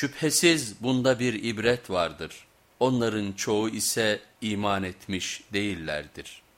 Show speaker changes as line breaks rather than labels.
Şüphesiz bunda bir ibret vardır. Onların çoğu ise iman etmiş değillerdir.''